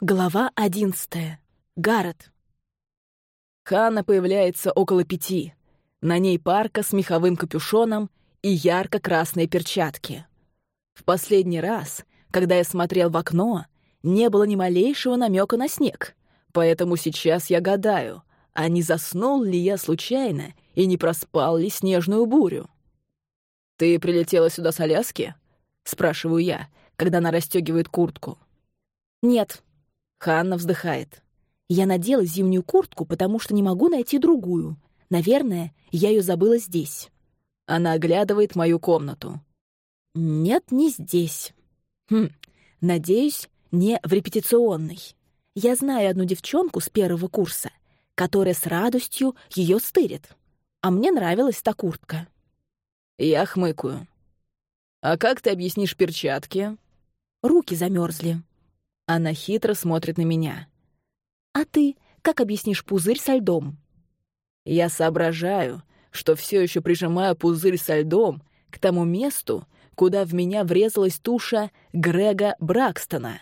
Глава одиннадцатая. Гаррет. Ханна появляется около пяти. На ней парка с меховым капюшоном и ярко-красные перчатки. В последний раз, когда я смотрел в окно, не было ни малейшего намека на снег, поэтому сейчас я гадаю, а не заснул ли я случайно и не проспал ли снежную бурю. «Ты прилетела сюда с Аляски?» — спрашиваю я, когда она расстегивает куртку. Нет. Ханна вздыхает. Я надела зимнюю куртку, потому что не могу найти другую. Наверное, я ее забыла здесь. Она оглядывает мою комнату. Нет, не здесь. Хм, надеюсь, не в репетиционной. Я знаю одну девчонку с первого курса, которая с радостью ее стырит. А мне нравилась та куртка. Я хмыкаю. «А как ты объяснишь перчатки?» Руки замерзли. Она хитро смотрит на меня. «А ты как объяснишь пузырь со льдом?» Я соображаю, что все еще прижимаю пузырь со льдом к тому месту, куда в меня врезалась туша Грега Бракстона.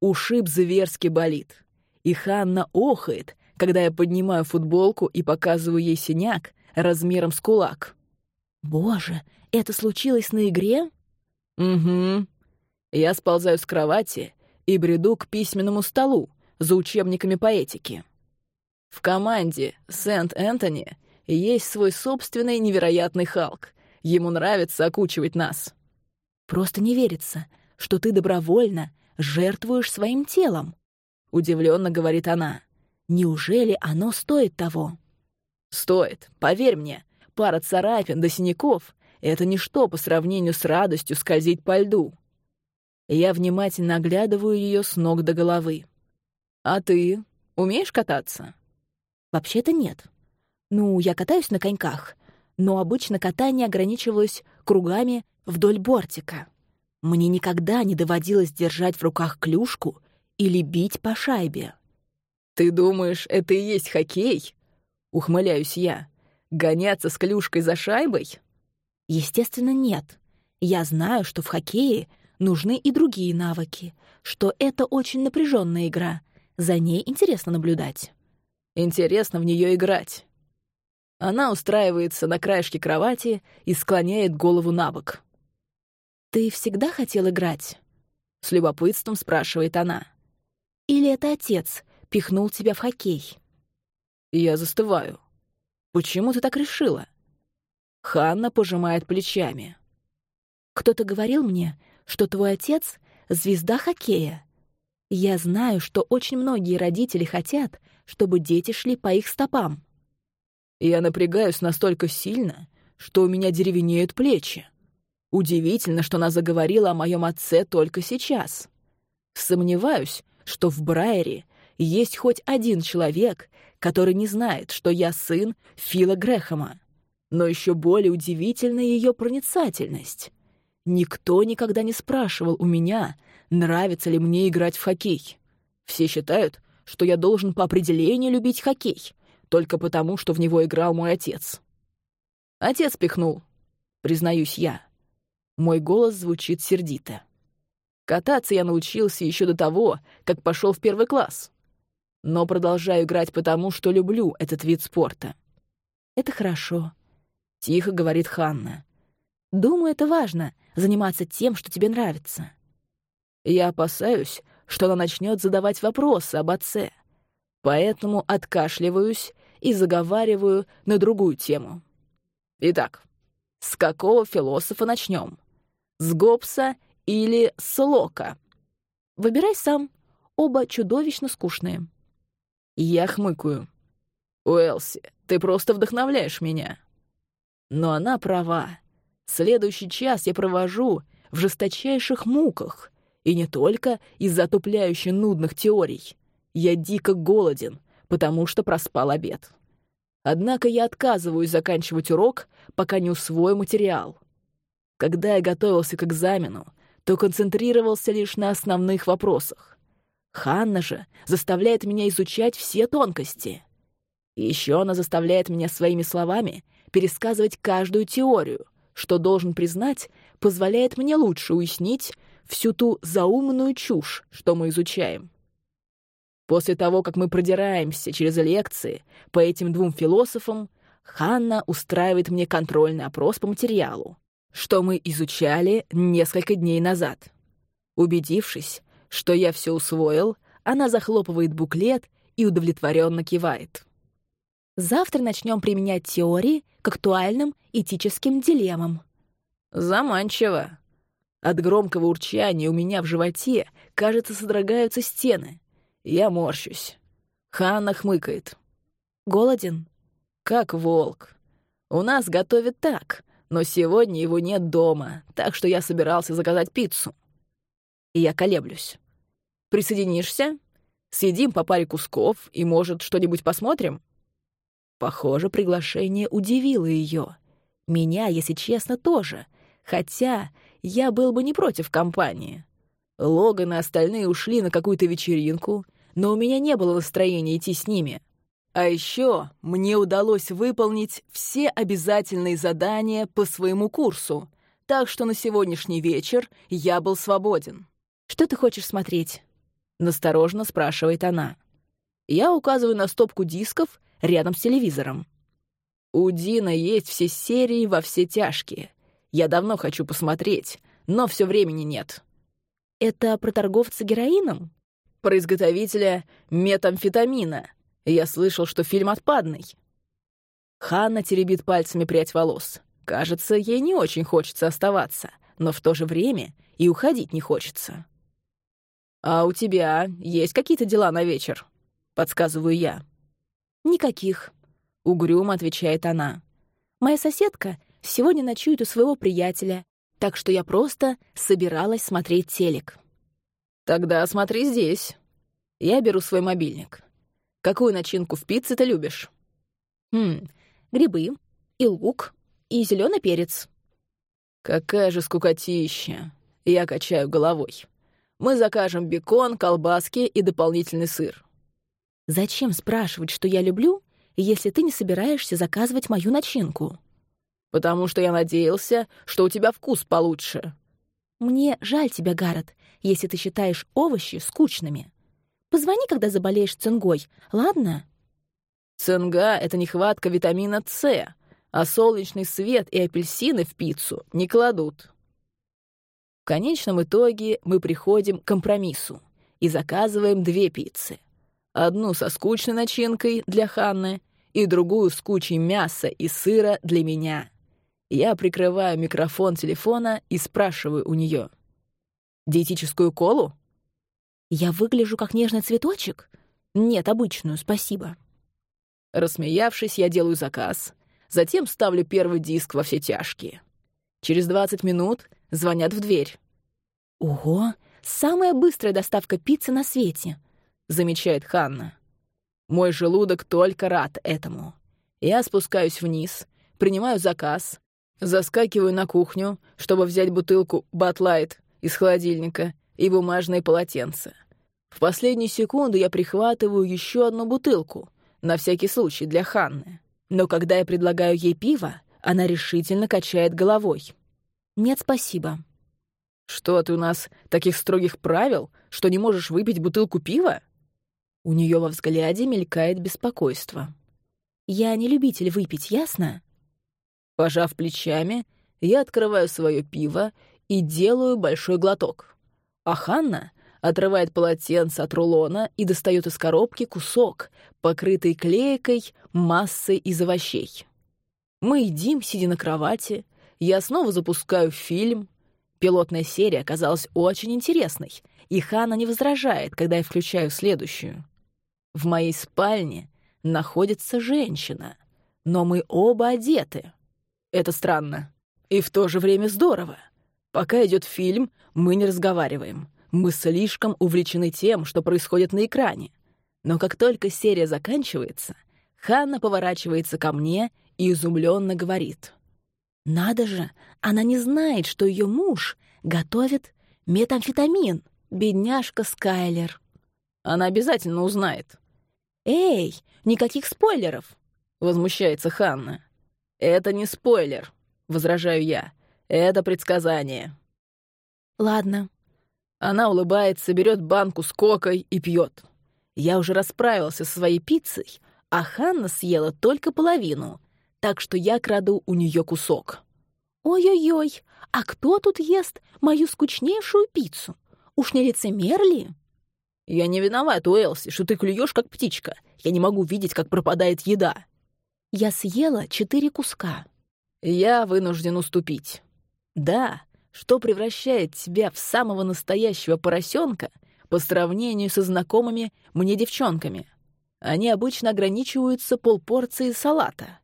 Ушиб зверски болит. И Ханна охает, когда я поднимаю футболку и показываю ей синяк размером с кулак. «Боже, это случилось на игре?» «Угу». Я сползаю с кровати и бреду к письменному столу за учебниками по этике. В команде Сент-Энтони есть свой собственный невероятный Халк. Ему нравится окучивать нас. «Просто не верится, что ты добровольно жертвуешь своим телом», — удивленно говорит она. «Неужели оно стоит того?» «Стоит, поверь мне. Пара царапин до синяков — это ничто по сравнению с радостью скользить по льду. Я внимательно оглядываю ее с ног до головы. «А ты умеешь кататься?» «Вообще-то нет. Ну, я катаюсь на коньках, но обычно катание ограничивалось кругами вдоль бортика. Мне никогда не доводилось держать в руках клюшку или бить по шайбе». «Ты думаешь, это и есть хоккей?» — ухмыляюсь я. «Гоняться с клюшкой за шайбой?» Естественно, нет. Я знаю, что в хоккее — нужны и другие навыки, что это очень напряженная игра. За ней интересно наблюдать. Интересно в нее играть. Она устраивается на краешке кровати и склоняет голову на бок. «Ты всегда хотел играть?» — с любопытством спрашивает она. «Или это отец пихнул тебя в хоккей?» Я застываю. «Почему ты так решила?» Ханна пожимает плечами. «Кто-то говорил мне, что твой отец — звезда хоккея. Я знаю, что очень многие родители хотят, чтобы дети шли по их стопам. Я напрягаюсь настолько сильно, что у меня деревенеют плечи. Удивительно, что она заговорила о моем отце только сейчас. Сомневаюсь, что в Брайере есть хоть один человек, который не знает, что я сын Фила Грэхэма. Но еще более удивительна ее проницательность. Никто никогда не спрашивал у меня, нравится ли мне играть в хоккей. Все считают, что я должен по определению любить хоккей, только потому, что в него играл мой отец. Отец пихнул, признаюсь я. Мой голос звучит сердито. Кататься я научился еще до того, как пошел в первый класс. Но продолжаю играть потому, что люблю этот вид спорта. «Это хорошо», — тихо говорит Ханна. «Думаю, это важно заниматься тем, что тебе нравится. Я опасаюсь, что она начнет задавать вопросы об отце, поэтому откашливаюсь и заговариваю на другую тему. Итак, с какого философа начнем? С Гоббса или с Лока? Выбирай сам. Оба чудовищно скучные. Я хмыкаю. Уэлси, ты просто вдохновляешь меня. Но она права. Следующий час я провожу в жесточайших муках, и не только из-за тупляюще нудных теорий. Я дико голоден, потому что проспал обед. Однако я отказываюсь заканчивать урок, пока не усвою материал. Когда я готовился к экзамену, то концентрировался лишь на основных вопросах. Ханна же заставляет меня изучать все тонкости. И еще она заставляет меня своими словами пересказывать каждую теорию, что, должен признать, позволяет мне лучше уяснить всю ту заумную чушь, что мы изучаем. После того, как мы продираемся через лекции по этим двум философам, Ханна устраивает мне контрольный опрос по материалу, что мы изучали несколько дней назад. Убедившись, что я все усвоил, она захлопывает буклет и удовлетворенно кивает. Завтра начнем применять теории к актуальным этическим дилеммам. Заманчиво. От громкого урчания у меня в животе, кажется, содрогаются стены. Я морщусь. Ханна хмыкает. Голоден? Как волк. У нас готовят так, но сегодня его нет дома, так что я собирался заказать пиццу. И я колеблюсь. Присоединишься? Съедим по паре кусков и, может, что-нибудь посмотрим? Похоже, приглашение удивило ее. Меня, если честно, тоже. Хотя я был бы не против компании. Логан и остальные ушли на какую-то вечеринку, но у меня не было настроения идти с ними. А еще мне удалось выполнить все обязательные задания по своему курсу, так что на сегодняшний вечер я был свободен. «Что ты хочешь смотреть?» — насторожно спрашивает она. Я указываю на стопку дисков рядом с телевизором. У Дина есть все серии во все тяжкие. Я давно хочу посмотреть, но все времени нет. Это про торговца героином? Про изготовителя метамфетамина. Я слышал, что фильм отпадный. Ханна теребит пальцами прядь волос. Кажется, ей не очень хочется оставаться, но в то же время и уходить не хочется. «А у тебя есть какие-то дела на вечер?» — подсказываю я. «Никаких», — угрюмо отвечает она. «Моя соседка сегодня ночует у своего приятеля, так что я просто собиралась смотреть телек». «Тогда смотри здесь». Я беру свой мобильник. «Какую начинку в пицце ты любишь?» «Хм, грибы, и лук, и зеленый перец». «Какая же скукотища!» Я качаю головой. «Мы закажем бекон, колбаски и дополнительный сыр». Зачем спрашивать, что я люблю, если ты не собираешься заказывать мою начинку? Потому что я надеялся, что у тебя вкус получше. Мне жаль тебя, Гаррет, если ты считаешь овощи скучными. Позвони, когда заболеешь цингой, ладно? Цинга — это нехватка витамина С, а солнечный свет и апельсины в пиццу не кладут. В конечном итоге мы приходим к компромиссу и заказываем две пиццы — Одну со скучной начинкой для Ханны и другую с кучей мяса и сыра для меня. Я прикрываю микрофон телефона и спрашиваю у нее. «Диетическую колу?» «Я выгляжу как нежный цветочек?» «Нет, обычную, спасибо». Рассмеявшись, я делаю заказ. Затем ставлю первый диск во все тяжкие. Через 20 минут звонят в дверь. «Ого, самая быстрая доставка пиццы на свете!» Замечает Ханна. Мой желудок только рад этому. Я спускаюсь вниз, принимаю заказ, заскакиваю на кухню, чтобы взять бутылку «Батлайт» из холодильника и бумажные полотенца. В последнюю секунду я прихватываю еще одну бутылку, на всякий случай для Ханны. Но когда я предлагаю ей пиво, она решительно качает головой. «Нет, спасибо». «Что, ты у нас таких строгих правил, что не можешь выпить бутылку пива?» У нее во взгляде мелькает беспокойство. «Я не любитель выпить, ясно?» Пожав плечами, я открываю свое пиво и делаю большой глоток. А Ханна отрывает полотенце от рулона и достает из коробки кусок, покрытый клейкой массой из овощей. Мы едим, сидя на кровати. Я снова запускаю фильм. Пилотная серия оказалась очень интересной, и Ханна не возражает, когда я включаю следующую. В моей спальне находится женщина, но мы оба одеты. Это странно. И в то же время здорово. Пока идет фильм, мы не разговариваем. Мы слишком увлечены тем, что происходит на экране. Но как только серия заканчивается, Ханна поворачивается ко мне и изумленно говорит. «Надо же, она не знает, что ее муж готовит метамфетамин, бедняжка Скайлер». «Она обязательно узнает», «Эй, никаких спойлеров!» — возмущается Ханна. «Это не спойлер», — возражаю я. «Это предсказание». «Ладно». Она улыбается, берет банку с кокой и пьет. Я уже расправился со своей пиццей, а Ханна съела только половину, так что я краду у нее кусок. «Ой-ой-ой, а кто тут ест мою скучнейшую пиццу? Уж не лицемер ли?» «Я не виноват, Уэлси, что ты клюешь, как птичка. Я не могу видеть, как пропадает еда». Я съела четыре куска. Я вынужден уступить. Да, что превращает тебя в самого настоящего поросенка по сравнению со знакомыми мне девчонками. Они обычно ограничиваются полпорции салата.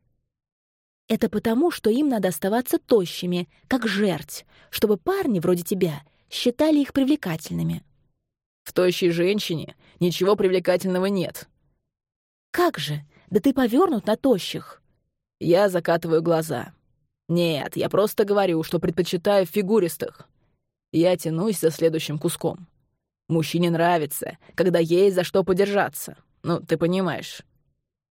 Это потому, что им надо оставаться тощими, как жерть, чтобы парни вроде тебя считали их привлекательными. В тощей женщине ничего привлекательного нет. Как же? Да ты повернут на тощих. Я закатываю глаза. Нет, я просто говорю, что предпочитаю фигуристых. Я тянусь за следующим куском. Мужчине нравится, когда есть за что подержаться. Ну, ты понимаешь.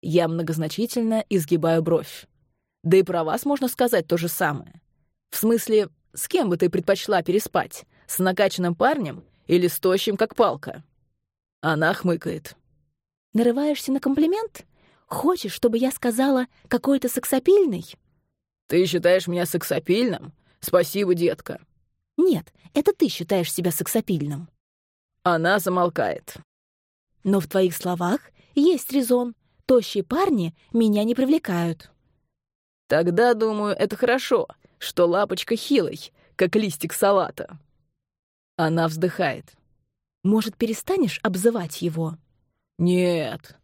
Я многозначительно изгибаю бровь. Да и про вас можно сказать то же самое. В смысле, с кем бы ты предпочла переспать? С накачанным парнем или с тощим, как палка?» Она хмыкает. «Нарываешься на комплимент? Хочешь, чтобы я сказала, какой то сексапильный?» «Ты считаешь меня сексапильным? Спасибо, детка». «Нет, это ты считаешь себя сексапильным». Она замолкает. «Но в твоих словах есть резон. Тощие парни меня не привлекают». «Тогда, думаю, это хорошо, что лапочка хилый, как листик салата». Она вздыхает. «Может, перестанешь обзывать его?» «Нет».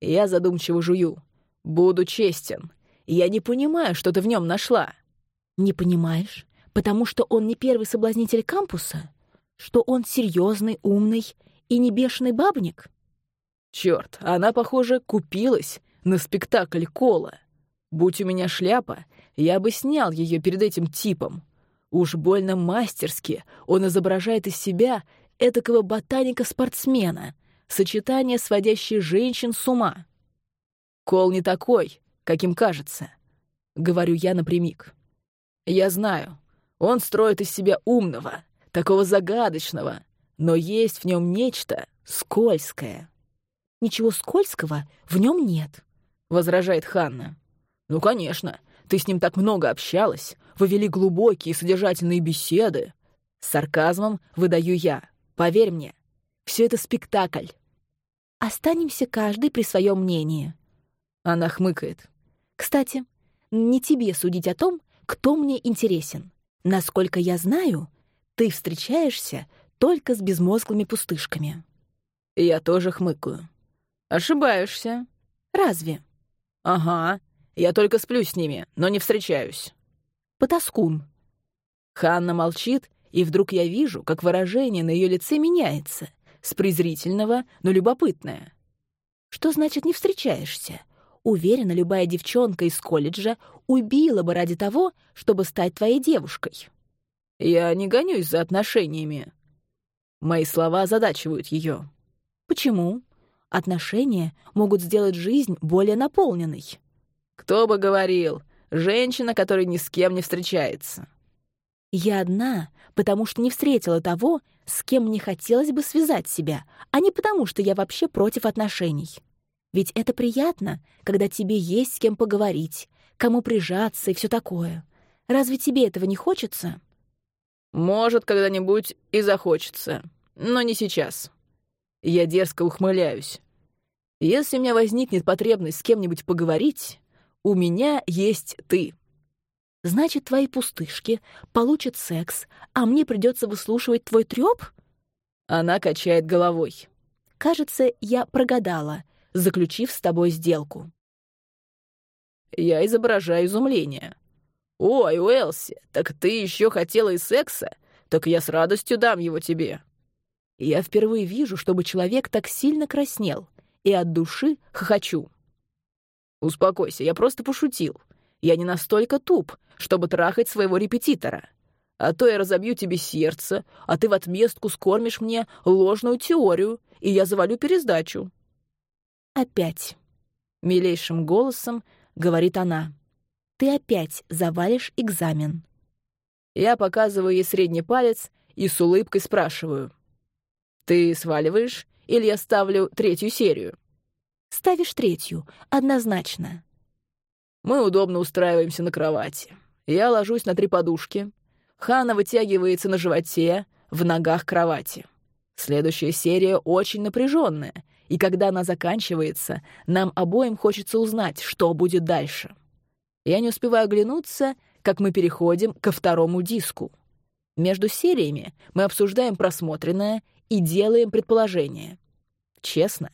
Я задумчиво жую. «Буду честен. Я не понимаю, что ты в нем нашла». «Не понимаешь? Потому что он не первый соблазнитель кампуса? Что он серьезный, умный и не бешеный бабник?» Черт, она, похоже, купилась на спектакль Кола. Будь у меня шляпа, я бы снял ее перед этим типом. Уж больно мастерски он изображает из себя этакого ботаника-спортсмена, сочетание сводящей женщин с ума. Кол не такой, каким кажется, — говорю я напрямик. Я знаю, он строит из себя умного, такого загадочного, но есть в нем нечто скользкое. «Ничего скользкого в нем нет», — возражает Ханна. «Ну, конечно, ты с ним так много общалась, вы вели глубокие содержательные беседы. С сарказмом выдаю я. Поверь мне, все это спектакль. Останемся каждый при своем мнении. Она хмыкает. Кстати, не тебе судить о том, кто мне интересен. Насколько я знаю, ты встречаешься только с безмозглыми пустышками. Я тоже хмыкаю. Ошибаешься. Разве? Ага. Я только сплю с ними, но не встречаюсь. Потаскун. Ханна молчит, и вдруг я вижу, как выражение на ее лице меняется, с презрительного на любопытное. Что значит «не встречаешься»? Уверена, любая девчонка из колледжа убила бы ради того, чтобы стать твоей девушкой. Я не гонюсь за отношениями. Мои слова озадачивают ее. Почему? Отношения могут сделать жизнь более наполненной. Кто бы говорил, женщина, которая ни с кем не встречается. Я одна, потому что не встретила того, с кем мне хотелось бы связать себя, а не потому, что я вообще против отношений. Ведь это приятно, когда тебе есть с кем поговорить, кому прижаться и все такое. Разве тебе этого не хочется? Может, когда-нибудь и захочется, но не сейчас. Я дерзко ухмыляюсь. Если у меня возникнет потребность с кем-нибудь поговорить, у меня есть ты. Значит, твои пустышки получат секс, а мне придется выслушивать твой трёп? Она качает головой. Кажется, я прогадала, заключив с тобой сделку. Я изображаю изумление. «Ой, Уэлси, так ты еще хотела и секса? Так я с радостью дам его тебе». Я впервые вижу, чтобы человек так сильно краснел, и от души хохочу. «Успокойся, я просто пошутил. Я не настолько туп, чтобы трахать своего репетитора. А то я разобью тебе сердце, а ты в отместку скормишь мне ложную теорию, и я завалю пересдачу». «Опять», — милейшим голосом говорит она, — «ты опять завалишь экзамен». Я показываю ей средний палец и с улыбкой спрашиваю. «Ты сваливаешь или я ставлю третью серию?» «Ставишь третью, однозначно». Мы удобно устраиваемся на кровати. Я ложусь на три подушки. Хана вытягивается на животе, в ногах кровати. Следующая серия очень напряженная, и когда она заканчивается, нам обоим хочется узнать, что будет дальше. Я не успеваю оглянуться, как мы переходим ко второму диску. Между сериями мы обсуждаем просмотренное и делаем предположения. Честно,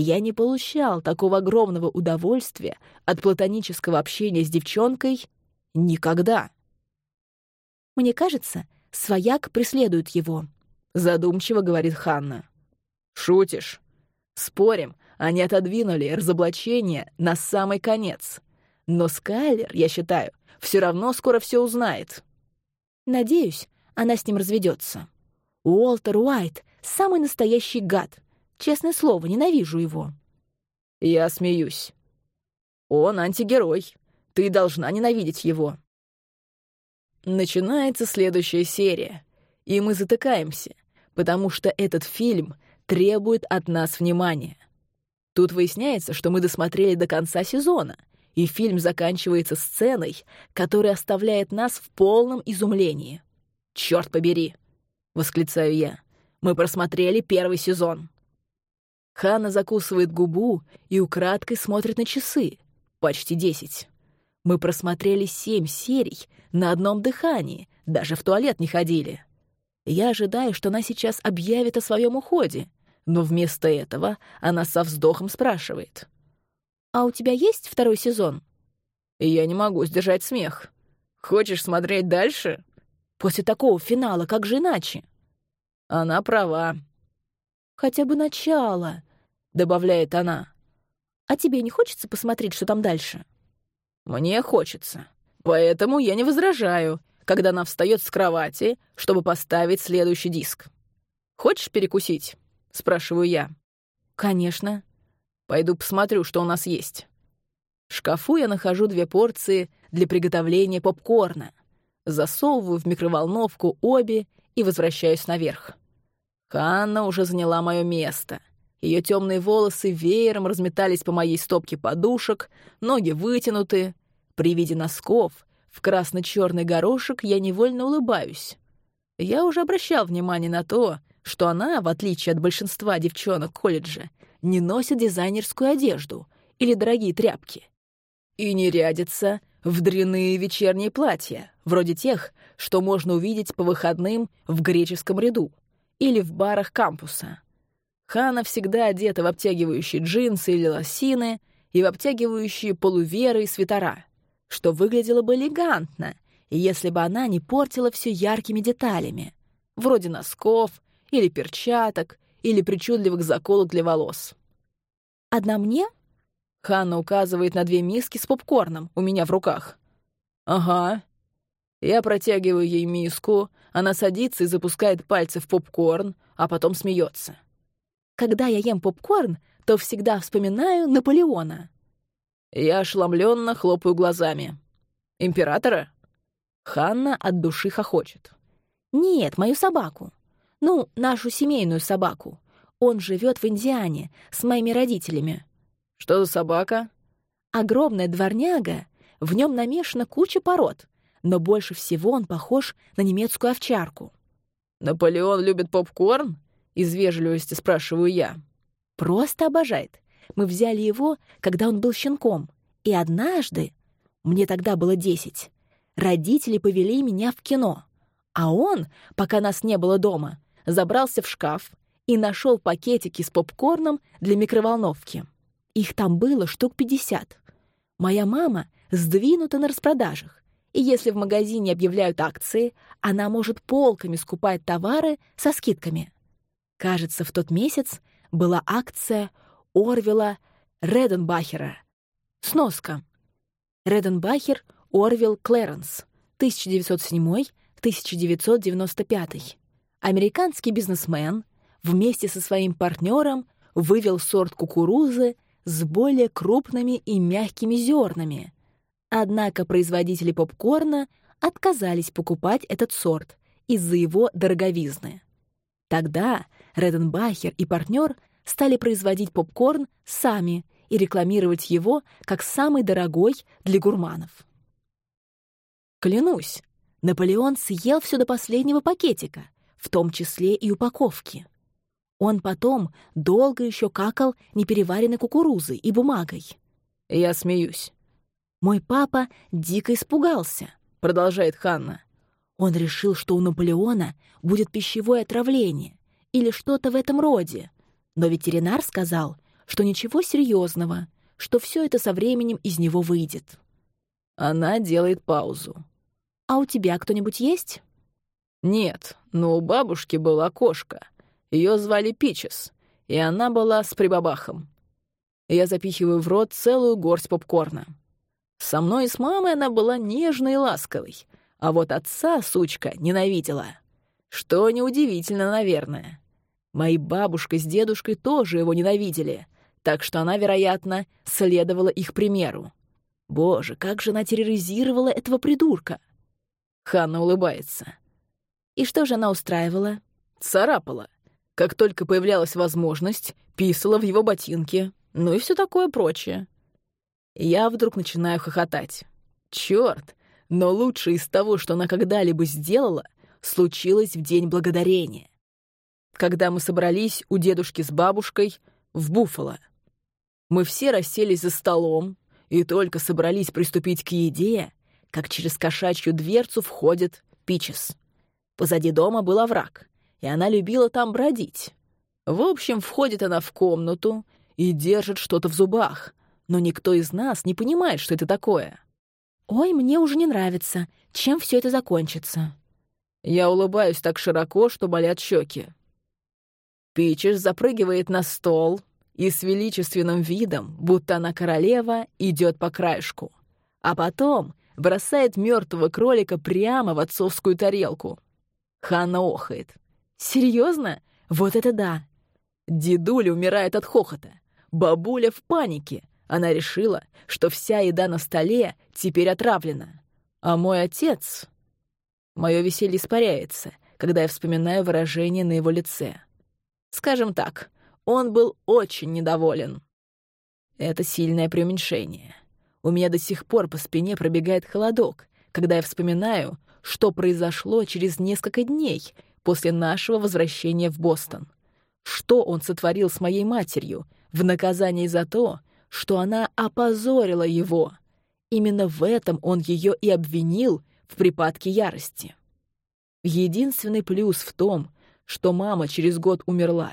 я не получал такого огромного удовольствия от платонического общения с девчонкой никогда. Мне кажется, свояк преследует его, задумчиво говорит Ханна. Шутишь? Спорим, они отодвинули разоблачение на самый конец. Но Скайлер, я считаю, все равно скоро все узнает. Надеюсь, она с ним разведется. Уолтер Уайт — самый настоящий гад. Честное слово, ненавижу его. Я смеюсь. Он антигерой. Ты должна ненавидеть его. Начинается следующая серия, и мы затыкаемся, потому что этот фильм требует от нас внимания. Тут выясняется, что мы досмотрели до конца сезона, и фильм заканчивается сценой, которая оставляет нас в полном изумлении. «Чёрт побери!» — восклицаю я. «Мы просмотрели первый сезон». Ханна закусывает губу и украдкой смотрит на часы. Почти десять. Мы просмотрели семь серий на одном дыхании, даже в туалет не ходили. Я ожидаю, что она сейчас объявит о своем уходе, но вместо этого она со вздохом спрашивает. «А у тебя есть второй сезон?» Я не могу сдержать смех. «Хочешь смотреть дальше?» «После такого финала, как же иначе?» Она права. «Хотя бы начало», — добавляет она. «А тебе не хочется посмотреть, что там дальше?» «Мне хочется. Поэтому я не возражаю, когда она встает с кровати, чтобы поставить следующий диск. Хочешь перекусить?» — спрашиваю я. «Конечно». Пойду посмотрю, что у нас есть. В шкафу я нахожу две порции для приготовления попкорна. Засовываю в микроволновку обе и возвращаюсь наверх. Ханна уже заняла мое место. Ее темные волосы веером разметались по моей стопке подушек, ноги вытянуты. При виде носков в красно-черный горошек я невольно улыбаюсь. Я уже обращал внимание на то, что она, в отличие от большинства девчонок колледжа, не носит дизайнерскую одежду или дорогие тряпки. И не рядится в дряные вечерние платья, вроде тех, что можно увидеть по выходным в греческом ряду или в барах кампуса. Хана всегда одета в обтягивающие джинсы или лосины и в обтягивающие полуверы и свитера, что выглядело бы элегантно, если бы она не портила все яркими деталями, вроде носков или перчаток или причудливых заколок для волос. «Одна мне?» Ханна указывает на две миски с попкорном у меня в руках. «Ага». Я протягиваю ей миску, она садится и запускает пальцы в попкорн, а потом смеется. «Когда я ем попкорн, то всегда вспоминаю Наполеона». Я ошеломленно хлопаю глазами. «Императора?» Ханна от души хохочет. «Нет, мою собаку. Ну, нашу семейную собаку. Он живет в Индиане с моими родителями». «Что за собака?» «Огромная дворняга. В нем намешана куча пород, но больше всего он похож на немецкую овчарку». «Наполеон любит попкорн?» — из вежливости спрашиваю я. «Просто обожает. Мы взяли его, когда он был щенком. И однажды, мне тогда было десять, родители повели меня в кино. А он, пока нас не было дома, забрался в шкаф и нашел пакетики с попкорном для микроволновки. Их там было штук пятьдесят. Моя мама сдвинута на распродажах, и если в магазине объявляют акции, она может полками скупать товары со скидками. Кажется, в тот месяц была акция Орвела Реденбахера. Сноска. Реденбахер Орвел Клэренс, 1907-1995. Американский бизнесмен вместе со своим партнером вывел сорт кукурузы с более крупными и мягкими зернами. Однако производители попкорна отказались покупать этот сорт из-за его дороговизны. Тогда Реденбахер и партнер стали производить попкорн сами и рекламировать его как самый дорогой для гурманов. Клянусь, Наполеон съел все до последнего пакетика, в том числе и упаковки. Он потом долго еще какал непереваренной кукурузой и бумагой. Я смеюсь. Мой папа дико испугался, продолжает Ханна. Он решил, что у Наполеона будет пищевое отравление или что-то в этом роде. Но ветеринар сказал, что ничего серьезного, что все это со временем из него выйдет. Она делает паузу. «А у тебя кто-нибудь есть?» «Нет, но у бабушки была кошка. Ее звали Пичес, и она была с прибабахом. Я запихиваю в рот целую горсть попкорна. Со мной и с мамой она была нежной и ласковой, а вот отца, сучка, ненавидела. Что неудивительно, наверное. Мои бабушка с дедушкой тоже его ненавидели, так что она, вероятно, следовала их примеру. Боже, как же она терроризировала этого придурка! Ханна улыбается. И что же она устраивала? Царапала. Как только появлялась возможность, писала в его ботинки, ну и все такое прочее. Я вдруг начинаю хохотать. Черт, но лучшее из того, что она когда-либо сделала, случилось в День Благодарения. Когда мы собрались у дедушки с бабушкой в Буффало. Мы все расселись за столом и только собрались приступить к еде, как через кошачью дверцу входит Пичес. Позади дома был овраг, и она любила там бродить. В общем, входит она в комнату и держит что-то в зубах, но никто из нас не понимает, что это такое. «Ой, мне уже не нравится. Чем все это закончится?» Я улыбаюсь так широко, что болят щеки. Пичеш запрыгивает на стол и с величественным видом, будто она королева, идет по краешку. А потом бросает мертвого кролика прямо в отцовскую тарелку. Ханна охает. «Серьезно? Вот это да!» Дедуля умирает от хохота. Бабуля в панике. Она решила, что вся еда на столе теперь отравлена. А мой отец... Мое веселье испаряется, когда я вспоминаю выражение на его лице. Скажем так, он был очень недоволен. Это сильное преуменьшение. У меня до сих пор по спине пробегает холодок, когда я вспоминаю, что произошло через несколько дней после нашего возвращения в Бостон. Что он сотворил с моей матерью в наказании за то, что она опозорила его. Именно в этом он ее и обвинил в припадке ярости. Единственный плюс в том, что мама через год умерла.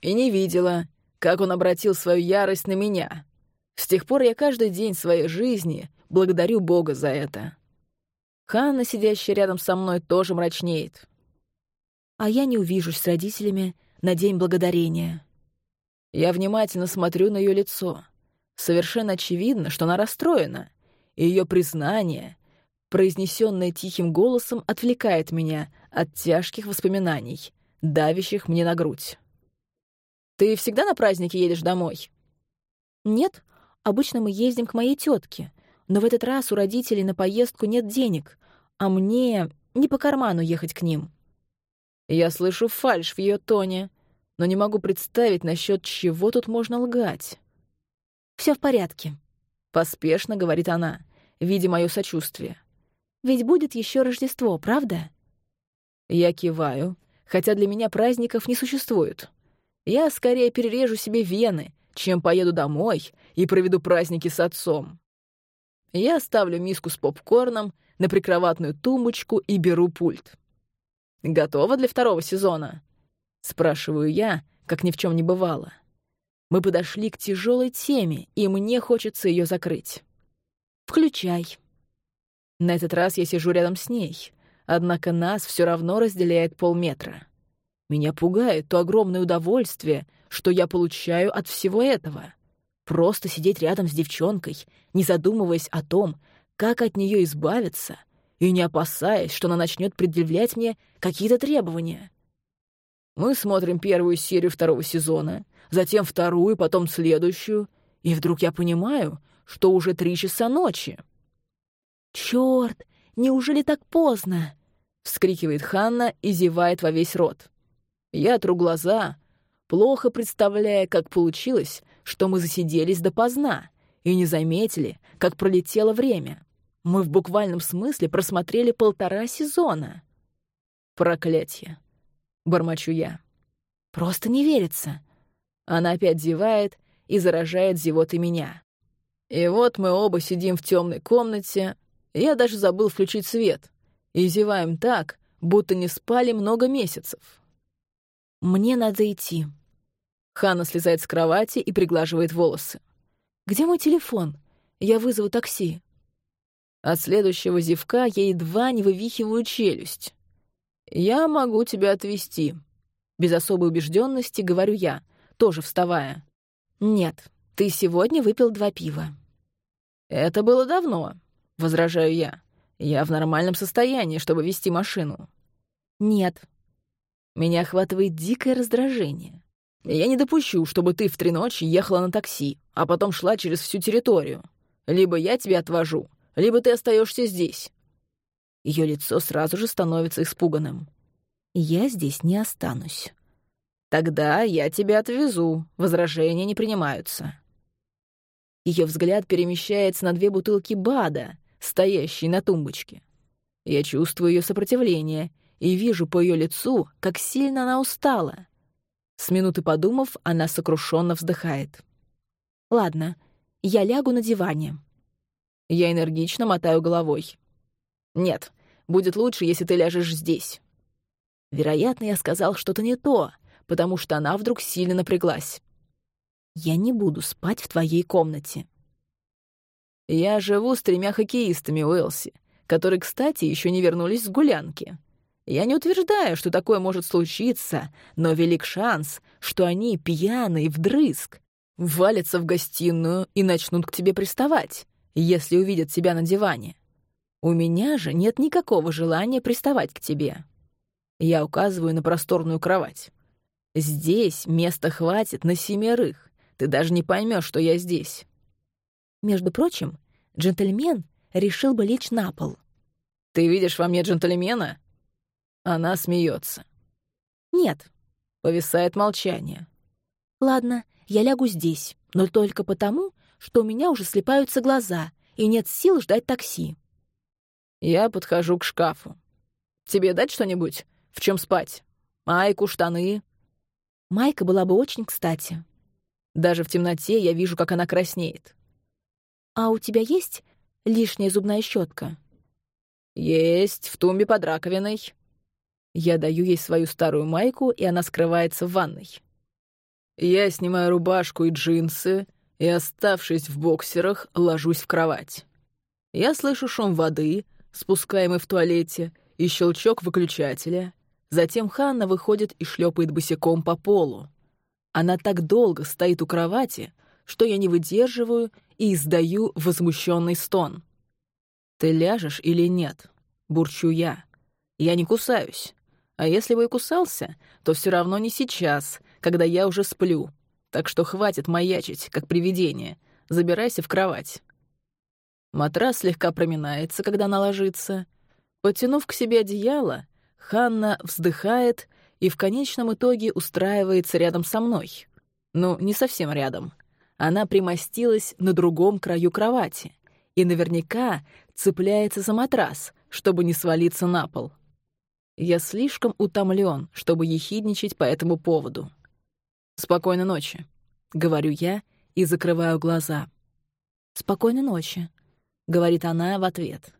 И не видела, как он обратил свою ярость на меня. С тех пор я каждый день своей жизни благодарю Бога за это. Ханна, сидящая рядом со мной, тоже мрачнеет. А я не увижусь с родителями на День Благодарения. Я внимательно смотрю на ее лицо. Совершенно очевидно, что она расстроена, и ее признание, произнесенное тихим голосом, отвлекает меня от тяжких воспоминаний, давящих мне на грудь. «Ты всегда на праздники едешь домой?» «Нет, обычно мы ездим к моей тетке, но в этот раз у родителей на поездку нет денег, а мне не по карману ехать к ним». Я слышу фальшь в ее тоне, но не могу представить, насчет чего тут можно лгать. Все в порядке», — поспешно говорит она, видя мое сочувствие. «Ведь будет еще Рождество, правда?» Я киваю, хотя для меня праздников не существует. Я скорее перережу себе вены, чем поеду домой и проведу праздники с отцом. Я ставлю миску с попкорном на прикроватную тумбочку и беру пульт. Готова для второго сезона? Спрашиваю я, как ни в чем не бывало. Мы подошли к тяжелой теме, и мне хочется ее закрыть. Включай. На этот раз я сижу рядом с ней, однако нас все равно разделяет полметра. Меня пугает то огромное удовольствие, что я получаю от всего этого. Просто сидеть рядом с девчонкой, не задумываясь о том, как от нее избавиться, и не опасаясь, что она начнет предъявлять мне какие-то требования. Мы смотрим первую серию второго сезона, затем вторую, потом следующую, и вдруг я понимаю, что уже три часа ночи. «Чёрт, неужели так поздно?» — вскрикивает Ханна и зевает во весь рот. Я тру глаза, плохо представляя, как получилось, что мы засиделись допоздна и не заметили, как пролетело время. Мы в буквальном смысле просмотрели полтора сезона. Проклятье. Бормочу я. Просто не верится. Она опять зевает и заражает зевоты меня. И вот мы оба сидим в темной комнате, я даже забыл включить свет, и зеваем так, будто не спали много месяцев. «Мне надо идти». Ханна слезает с кровати и приглаживает волосы. «Где мой телефон? Я вызову такси». От следующего зевка я едва не вывихиваю челюсть. «Я могу тебя отвезти». Без особой убежденности говорю я, тоже вставая. «Нет, ты сегодня выпил два пива». «Это было давно», — возражаю я. «Я в нормальном состоянии, чтобы вести машину». «Нет». Меня охватывает дикое раздражение. Я не допущу, чтобы ты в три ночи ехала на такси, а потом шла через всю территорию. Либо я тебя отвожу, либо ты остаешься здесь». Ее лицо сразу же становится испуганным. «Я здесь не останусь». «Тогда я тебя отвезу. Возражения не принимаются». Ее взгляд перемещается на две бутылки БАДа, стоящие на тумбочке. Я чувствую ее сопротивление и вижу по ее лицу, как сильно она устала. С минуты подумав, она сокрушенно вздыхает. «Ладно, я лягу на диване». Я энергично мотаю головой. «Нет, будет лучше, если ты ляжешь здесь». Вероятно, я сказал что-то не то, потому что она вдруг сильно напряглась. Я не буду спать в твоей комнате. Я живу с тремя хоккеистами Уэлси, которые, кстати, еще не вернулись с гулянки. Я не утверждаю, что такое может случиться, но велик шанс, что они, пьяные вдрызг, валятся в гостиную и начнут к тебе приставать, если увидят тебя на диване. У меня же нет никакого желания приставать к тебе. Я указываю на просторную кровать. Здесь места хватит на семерых. Ты даже не поймешь, что я здесь. Между прочим, джентльмен решил бы лечь на пол. Ты видишь во мне джентльмена? Она смеется. Нет. Повисает молчание. Ладно, я лягу здесь, но только потому, что у меня уже слепаются глаза и нет сил ждать такси. Я подхожу к шкафу. Тебе дать что-нибудь? В чем спать? Майку, штаны? Майка была бы очень кстати. Даже в темноте я вижу, как она краснеет. «А у тебя есть лишняя зубная щетка? «Есть, в тумбе под раковиной». Я даю ей свою старую майку, и она скрывается в ванной. Я снимаю рубашку и джинсы, и, оставшись в боксерах, ложусь в кровать. Я слышу шум воды, спускаемый в туалете, и щелчок выключателя. Затем Ханна выходит и шлепает босиком по полу. Она так долго стоит у кровати, что я не выдерживаю и издаю возмущенный стон. «Ты ляжешь или нет?» — бурчу я. «Я не кусаюсь. А если бы и кусался, то все равно не сейчас, когда я уже сплю. Так что хватит маячить, как привидение. Забирайся в кровать». Матрас слегка проминается, когда она ложится. Подтянув к себе одеяло, Ханна вздыхает и в конечном итоге устраивается рядом со мной. Ну, не совсем рядом. Она примостилась на другом краю кровати и наверняка цепляется за матрас, чтобы не свалиться на пол. Я слишком утомлен, чтобы ехидничать по этому поводу. «Спокойной ночи», — говорю я и закрываю глаза. «Спокойной ночи», — говорит она в ответ.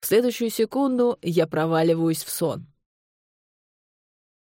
В следующую секунду я проваливаюсь в сон.